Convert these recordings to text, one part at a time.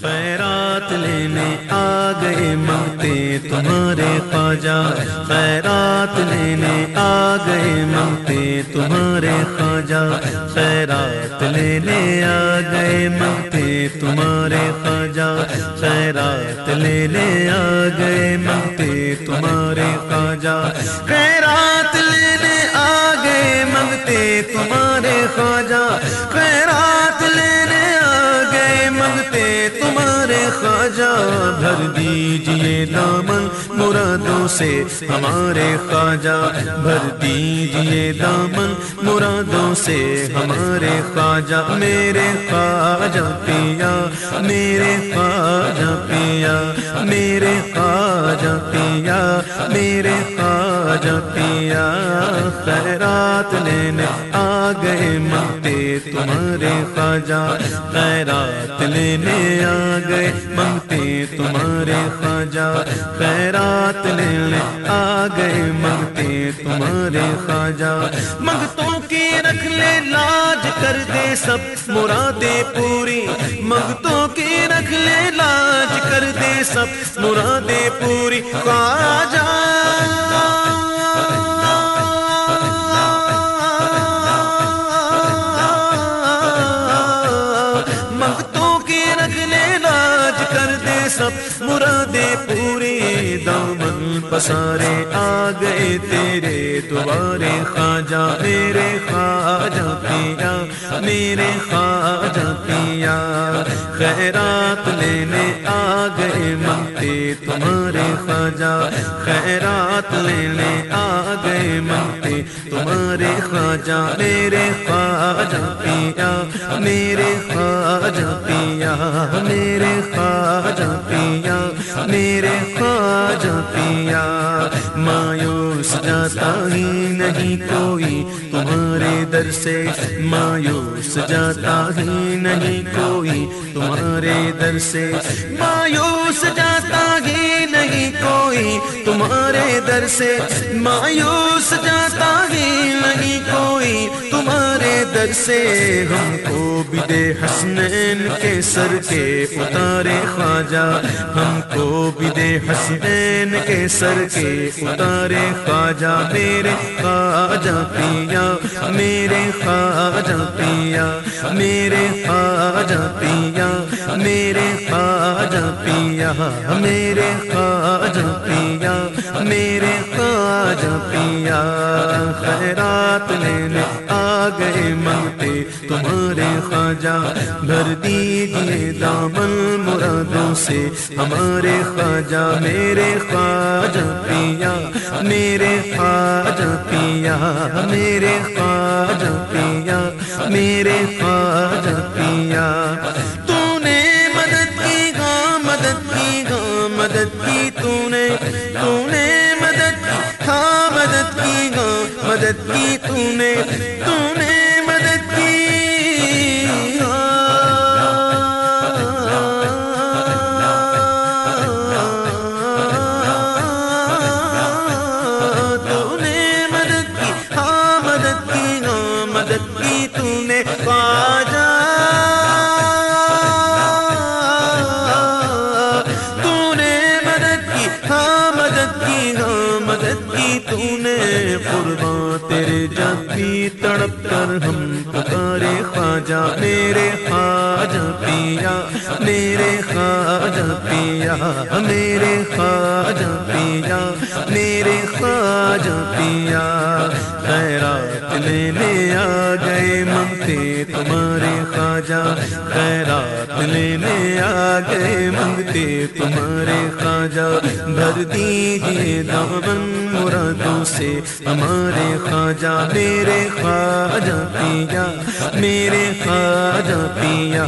خیرات لینے آ گئے مانگتے تمہارے خواجہ۔ خیرات لینے آ گئے مانگتے تمہارے خواجہ۔ خیرات لینے آ گئے مانگتے تمہارے خواجہ۔ خیرات لینے آ گئے مانگتے تمہارے خواجہ۔ خیرات لینے مانگتے تمہارے خواجہ، خیرات لینے آ گئے۔ مانگتے تمہارے خواجہ بھر دیجیے دامن۔ مرادوں سے ہمارے خواجہ بھر دیجیے دامن۔ مرادوں سے ہمارے خواجہ، میرے خواجہ پیا، میرے خواجہ پیا، میرے خواجہ پیا، میرے خواجہ پیا خیرات لینے آ گئے منگتے تمہارے خواجہ خیرات لینے آ گئے منگتے تمہارے خواجہ خیرات لینے آ گئے منگتے تمہارے خواجہ۔ منگتوں کی رکھ لے، لاج کر دے سب مرادیں پوری۔ منگتوں کی رکھ لے، لاج کر دے سب مرادیں پوری۔ خواجہ سب مرادیں پورے دامن پسارے آ گئے تیرے دوبارے خواجہ، میرے خواجہ پیا میرے خواجہ پیا خیرات لینے آ گئے منگتے تمہارے خواجہ۔ خیرات لینے آ گئے منگتے تمہارے خواجہ۔ میرے خواجہ پیا، میرے خواجہ پیا، میرے خواجہ پیا، میرے خواجہ پیا۔ مایوس جاتا ہی نہیں کوئی تمہارے در سے۔ مایوس جاتا ہی نہیں کوئی تمہارے در سے مایوس جاتا ہی نہیں کوئی تمہارے در سے مایوس جاتا ہی نہیں کوئی تمہارے در سے ہم کو بھی دے حسنین کے سر کے اتارے خواجہ، ہم کو بھی دے حسنین کے سر کے اتارے خواجہ، میرے خواجہ پیا، میرے خواجہ پیا، میرے خواجہ پیا، میرے خواجہ پیا، میرے خواجہ پیا، میرے خواجہ پیا، خیرات لینے گئے ماتے، تمہارے خواجہ بھر دیجیے دامن مرادوں سے۔ ہمارے خواجہ، میرے خواجہ پیا، میرے خواجہ پیا، میرے خواجہ پیا، میرے خواجہ ہم پکارے خواجہ میرے خواجہ پیا میرے خواجہ پیا میرے خواجہ پیا میرے خواجہ پیا خیرات لینے آ گئے منگتے تمہارے خواجہ، خیرات لینے آ گئے منگتے تمہارے خواجہ، بھر دیجیے دامن مرادوں سے ہمارے خواجہ، میرے خواجہ پیا میرے خواجہ پیا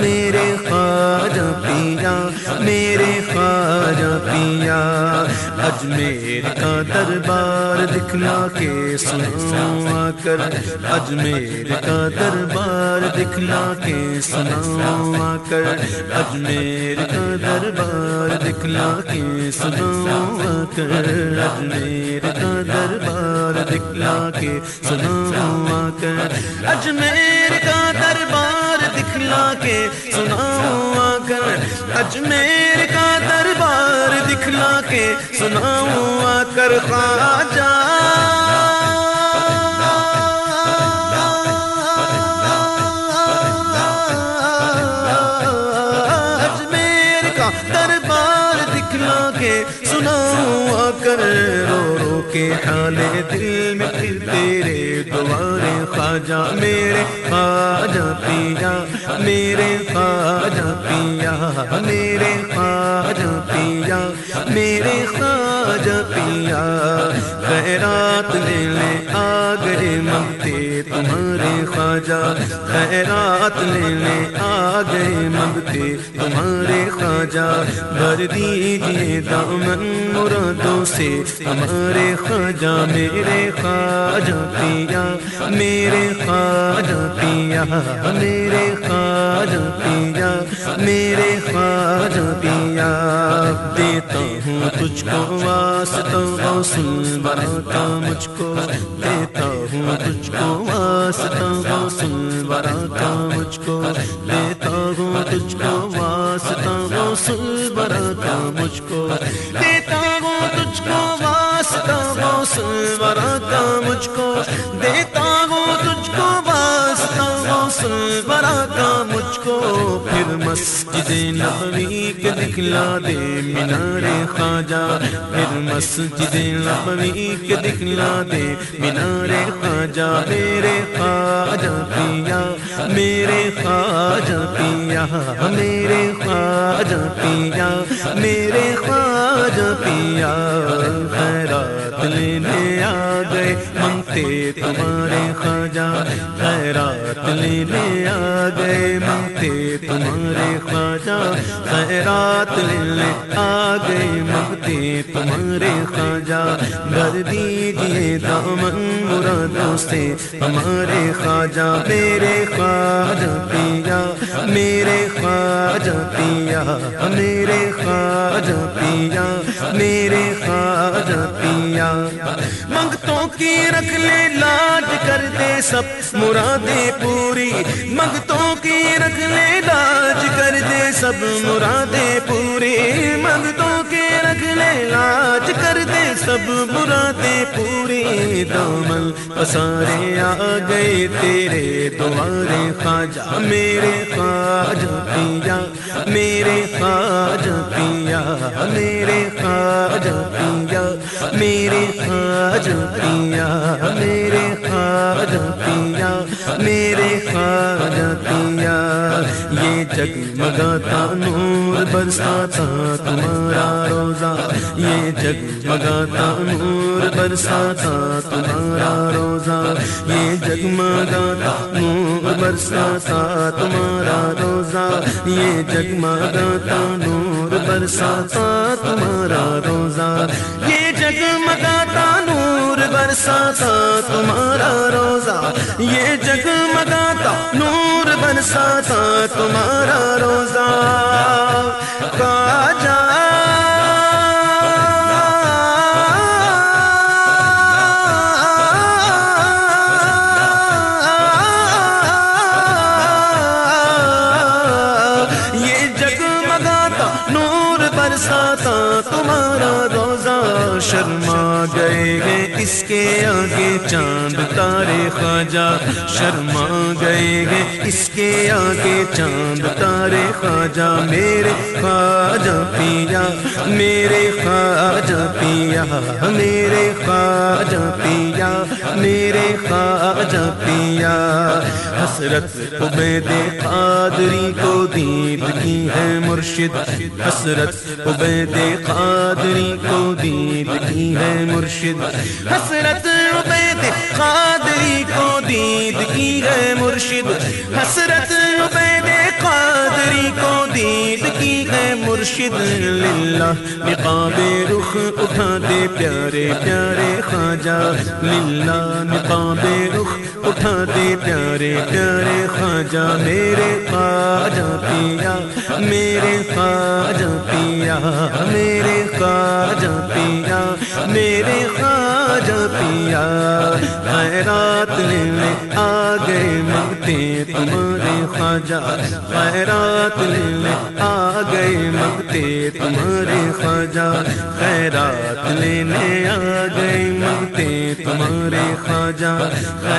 میرے خواجہ پیا، میرے خواجہ پیا۔ اجمیر کا دربار دکھلا کے سناؤ آ کر اجمیر کا دربار دکھلا کے سناؤ آ کر اجمیر کا دربار دکھلا کے سناؤ آ کر اجمیر کا دربار دکھلا کے سناؤ آ کر اجمیر کا دربار دکھلا کے سناؤں آ کر اجمیر کا دربار دکھلا کے سناؤں آ کر، خواجہ۔ اجمیر کا دربار دکھلا کے سناؤں آ کر، رو کے ڈھالے دل میں پھر تیرے دوارے خواجہ، میرے خواجہ پیا، میرے خواجہ پیا، میرے خواجہ پیا، میرے خواجہ پیا۔ خیرات لے آ گئے منگتے تمہارے خواجہ خیرات لینے آ گئے منگتے تمہارے خواجہ، بھر دیجیے دامن مرادوں سے۔ ہمارے خواجہ، میرے خواجہ پیا، میرے خواجہ پیا، میرے خواجہ پیا، میرے خواجہ پیا۔ دیتا ہوں تجھ کو واسطہ غوث برا مجھ کو۔ دیتا ہوں تجھ کو واسطہ غوث برا مجھ کو دیتا ہوں تجھ کو واسطہ غوث برا مجھ کو دیتا ہوں تجھ کو واسطہ غوث برا مجھ کو غوث برا مجھ کو۔ پھر مسجد نبوی کے دکھلا دے مینار خواجہ۔ پھر مسجد نبوی کے دکھلا دے مینار خواجہ۔ میرے خواجہ پیا، میرے خواجہ پیا، میرے خواجہ پیا، میرے خواجہ پیا۔ منگتے تمہارے خواجہ خیرات لینے آ گئے منگتے تمہارے خواجہ خیرات لینے آ گئے منگتے تمہارے خواجہ بھر دیجیے دامن مرادوں سے۔ ہمارے خواجہ میرے خواجہ پیا۔ میرے خواجہ پیا۔ میرے خواجہ پیا۔ میرے خواجہ پیا منگتوں کی رکھ لے لاج کر دے سب۔ مرادیں پوری۔ منگتوں کی رکھ لے لاج کر دے سب۔ مرادیں پوری۔ منگتوں کی رکھ لے لاج سب مرادیں پوری دامن پسارے آ گئے تیرے دوارے خواجہ، میرے خواجہ پیا، میرے خواجہ پیا، میرے خواجہ پیا، میرے خواجہ پیا، میرے خواجہ پیا۔ جگمگاتا نور، برساتا تمہارا روزہ۔ یہ جگمگاتا نور، برساتا تمہارا روزہ۔ یہ جگمگاتا نور، برساتا تمہارا روزہ۔ یہ جگمگاتا نور، برساتا تمہارا روزہ۔ یہ جگمگاتا نور برساتا تمہارا روزہ یہ جگمگاتا نور برساتا تمہارا روزہ۔ کا جا اس کے آگے چاند تارے خواجہ شرما گئے گے اس کے آگے چاند تارے خواجہ؟ میرے خواجہ پیا، میرے خواجہ پیا، میرے خواجہ پیا، میرے خواجہ پیا۔ حسرت عبید قادری کو دید کی ہے مرشد۔ حسرت عبید قادری کو دید کی ہے مرشد۔ حسرت عبید قادری کو دید کی ہے مرشد۔ حسرت عبید قادری کو دید کی ہے مرشد۔ للہ نقاب رخ اٹھا دے پیارے پیارے خواجہ۔ للہ نقاب رخ اٹھا دے پیارے پیارے خواجہ۔ میرے خواجہ پیا، میرے خواجہ پیا، میرے خواجہ پیا، میرے خواجہ خیرات میں آ گئے منگتے تمہارے خواجہ، خیرات میں آ گئے مگتے تمہارے خواجہ، خیرات لینے آ گئے تمہارے خواجہ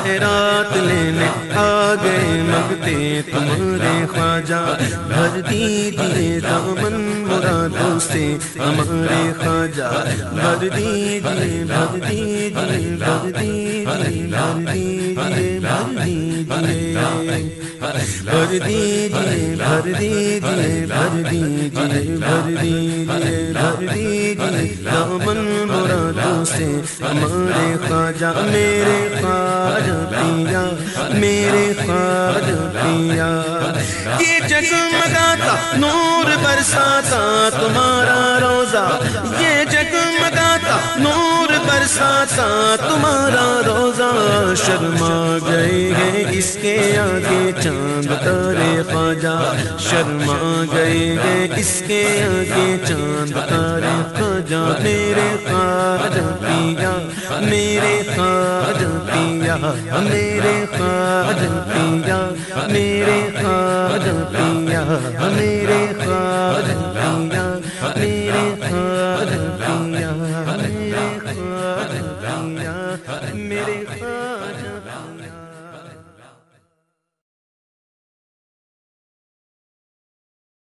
خیرات لینے آ گئے مگتے تمہارے خواجہ بھر دیجیے دامن مرادوں سے۔ ہمارے خواجہ بھر دیجیے بھر دیجیے بھر دیجیے بھر دیجیے بھر دیجیے بھر دیجیے بھر دیجیے بھر دیجیے بھر دیجیے بھر دیجیے دامن مرادوں سے ہمارے خواجہ میرے خواجہ پیا میرے خواجہ پیا یہ جگمگاتا نور برساتا، تمہارا روزہ برساتا تمہارا روزہ شرما گئے ہیں۔ اس کے آگے چاند تارے خواجہ شرما گئے ہیں۔ اس کے آگے چاند تارے خواجہ، میرے خواجہ پیا، میرے خواجہ پیا، میرے خواجہ پیا، میرے خواجہ پیا، میرے خواجہ پیا